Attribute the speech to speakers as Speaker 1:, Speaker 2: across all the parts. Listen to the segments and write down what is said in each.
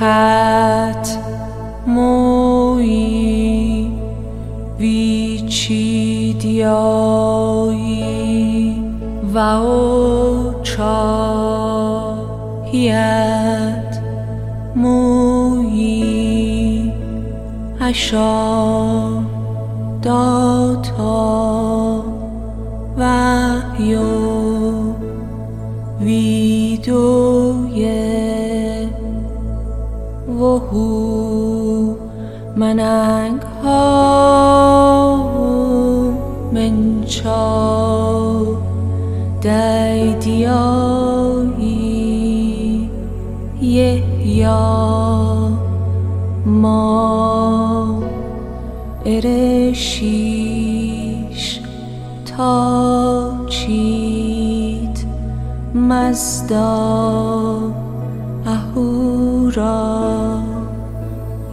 Speaker 1: تت موی ویچی دیایی و او چاهیت موی اشا داتا و یو ویدوی وهو مننگ ها من چاو دیدیایی یه یا ما ارشیش تا چید مزدا اهورا.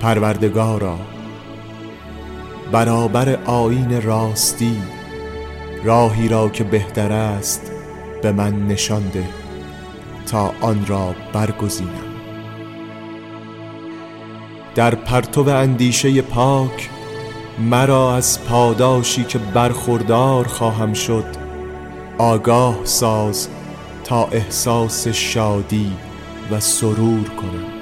Speaker 2: پروردگارا. برابر آیین راستی راهی را که بهتر است به من نشان ده تا آن را برگزینم. در پرتو اندیشه پاک مرا از پاداشی که برخوردار خواهم شد آگاه ساز تا احساس شادی و سرور کنم.